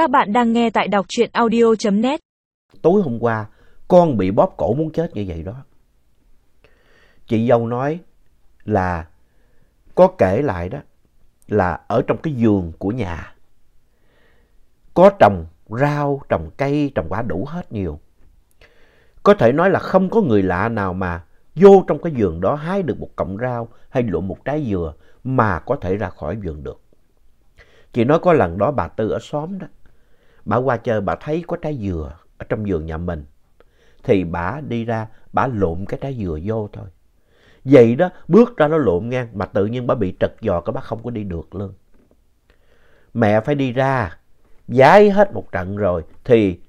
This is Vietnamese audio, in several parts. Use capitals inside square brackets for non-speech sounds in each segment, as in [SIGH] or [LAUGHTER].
Các bạn đang nghe tại đọc truyện audio.net. Tối hôm qua, con bị bóp cổ muốn chết như vậy đó. Chị dâu nói là có kể lại đó là ở trong cái vườn của nhà có trồng rau, trồng cây, trồng quả đủ hết nhiều. Có thể nói là không có người lạ nào mà vô trong cái vườn đó hái được một cọng rau hay lụm một trái dừa mà có thể ra khỏi vườn được. Chị nói có lần đó bà Tư ở xóm đó, bà qua chơi bà thấy có trái dừa ở trong vườn nhà mình. Thì bà đi ra, bà lộn cái trái dừa vô thôi. Vậy đó, bước ra nó lộn ngang mà tự nhiên bà bị trật giò, cái bà không có đi được luôn. Mẹ phải đi ra, giái hết một trận rồi thì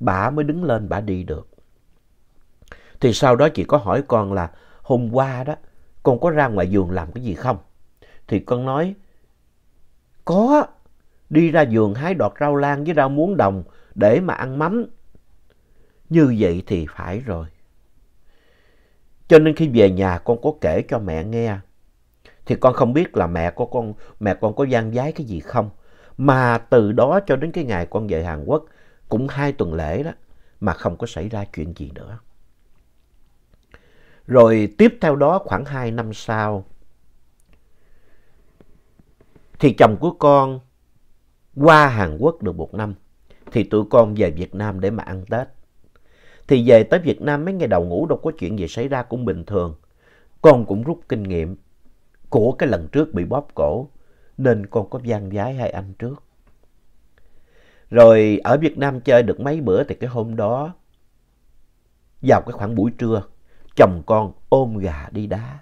bà mới đứng lên bà đi được. Thì sau đó chị có hỏi con là hôm qua đó con có ra ngoài vườn làm cái gì không? Thì con nói đi ra vườn hái đọt rau lan với rau muống đồng để mà ăn mắm. Như vậy thì phải rồi. Cho nên khi về nhà con có kể cho mẹ nghe. Thì con không biết là mẹ của con, mẹ con có gian giái cái gì không. Mà từ đó cho đến cái ngày con về Hàn Quốc cũng hai tuần lễ đó mà không có xảy ra chuyện gì nữa. Rồi tiếp theo đó khoảng hai năm sau thì chồng của con qua Hàn Quốc được một năm thì tụi con về Việt Nam để mà ăn Tết. Thì về tới Việt Nam mấy ngày đầu ngủ đâu có chuyện gì xảy ra cũng bình thường. Con cũng rút kinh nghiệm của cái lần trước bị bóp cổ nên con có gian giái hai anh trước. Rồi ở Việt Nam chơi được mấy bữa thì cái hôm đó vào cái khoảng buổi trưa chồng con ôm gà đi đá.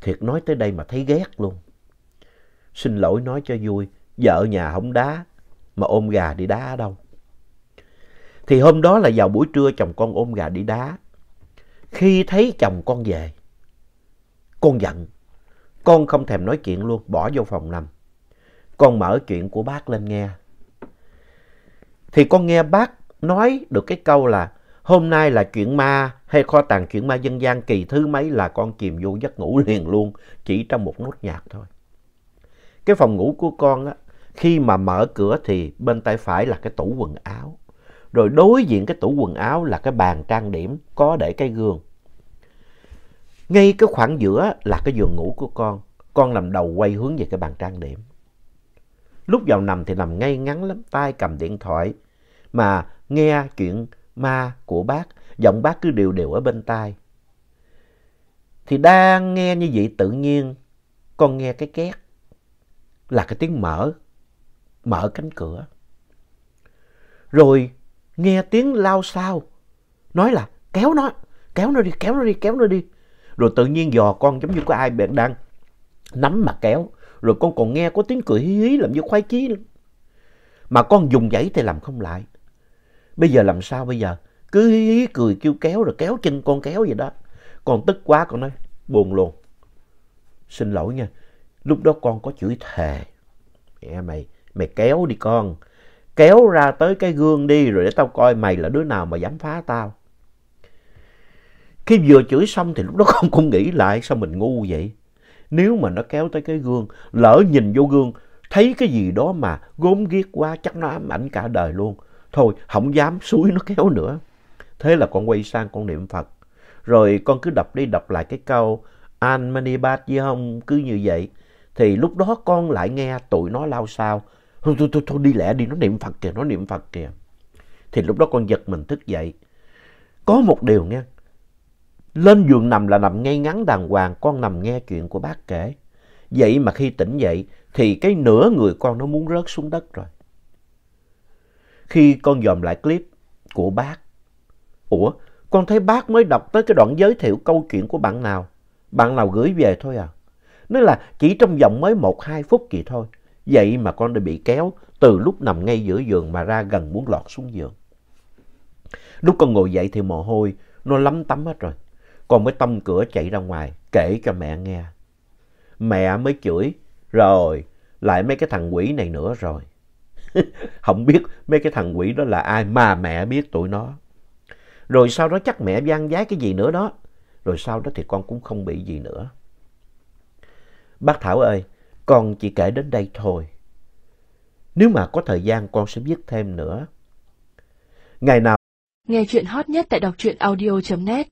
Thiệt nói tới đây mà thấy ghét luôn. Xin lỗi nói cho vui, vợ nhà không đá mà ôm gà đi đá ở đâu. Thì hôm đó là vào buổi trưa chồng con ôm gà đi đá. Khi thấy chồng con về, con giận. Con không thèm nói chuyện luôn, bỏ vô phòng nằm. Con mở chuyện của bác lên nghe. Thì con nghe bác nói được cái câu là hôm nay là chuyện ma hay kho tàng chuyện ma dân gian kỳ thứ mấy là con chìm vô giấc ngủ liền luôn chỉ trong một nốt nhạc thôi. Cái phòng ngủ của con á, khi mà mở cửa thì bên tay phải là cái tủ quần áo. Rồi đối diện cái tủ quần áo là cái bàn trang điểm có để cái gương. Ngay cái khoảng giữa là cái giường ngủ của con. Con nằm đầu quay hướng về cái bàn trang điểm. Lúc vào nằm thì nằm ngay ngắn lắm, tay cầm điện thoại. Mà nghe chuyện ma của bác, giọng bác cứ đều đều ở bên tai. Thì đang nghe như vậy tự nhiên con nghe cái két là cái tiếng mở, mở cánh cửa. Rồi nghe tiếng lao sao, nói là kéo nó, kéo nó đi, kéo nó đi, kéo nó đi. Rồi tự nhiên dò con giống như có ai bạn đang nắm mà kéo. Rồi con còn nghe có tiếng cười hí hí làm như khoái chí lắm. Mà con dùng giấy thì làm không lại. Bây giờ làm sao bây giờ? Cứ hí hí cười kêu kéo rồi kéo chân con kéo vậy đó. Con tức quá con nói buồn luôn. Xin lỗi nha. Lúc đó con có chửi thề. Mẹ mày, mày kéo đi con. Kéo ra tới cái gương đi rồi để tao coi mày là đứa nào mà dám phá tao. Khi vừa chửi xong thì lúc đó [LAUGHS] con cũng nghĩ lại sao mình ngu vậy. Nếu mà nó kéo tới cái gương, lỡ nhìn vô gương, thấy cái gì đó mà gốm ghiếc quá chắc nó ám ảnh cả đời luôn. Thôi, không dám suối nó kéo nữa. Thế là con quay sang con niệm Phật. Rồi con cứ đọc đi đọc lại cái câu An Mani Bát với không cứ như vậy. Thì lúc đó con lại nghe tụi nó lao sao. Thôi, thôi, thôi, thôi đi lẹ đi, nó niệm Phật kìa, nó niệm Phật kìa. Thì lúc đó con giật mình thức dậy. Có một điều nghe. Lên giường nằm là nằm ngay ngắn đàng hoàng, con nằm nghe chuyện của bác kể. Vậy mà khi tỉnh dậy thì cái nửa người con nó muốn rớt xuống đất rồi. Khi con dòm lại clip của bác. Ủa, con thấy bác mới đọc tới cái đoạn giới thiệu câu chuyện của bạn nào. Bạn nào gửi về thôi à. Nói là chỉ trong vòng mới một hai phút vậy thôi. Vậy mà con đã bị kéo từ lúc nằm ngay giữa giường mà ra gần muốn lọt xuống giường. Lúc con ngồi dậy thì mồ hôi nó lấm tấm hết rồi. Con mới tông cửa chạy ra ngoài kể cho mẹ nghe. Mẹ mới chửi rồi lại mấy cái thằng quỷ này nữa rồi. [LAUGHS] Không biết mấy cái thằng quỷ đó là ai mà mẹ biết tụi nó. Rồi sau đó chắc mẹ gian giái cái gì nữa đó. Rồi sau đó thì con cũng không bị gì nữa. Bác Thảo ơi, con chỉ kể đến đây thôi. Nếu mà có thời gian, con sẽ viết thêm nữa. Ngày nào Nghe chuyện hot nhất tại đọc truyện audio.net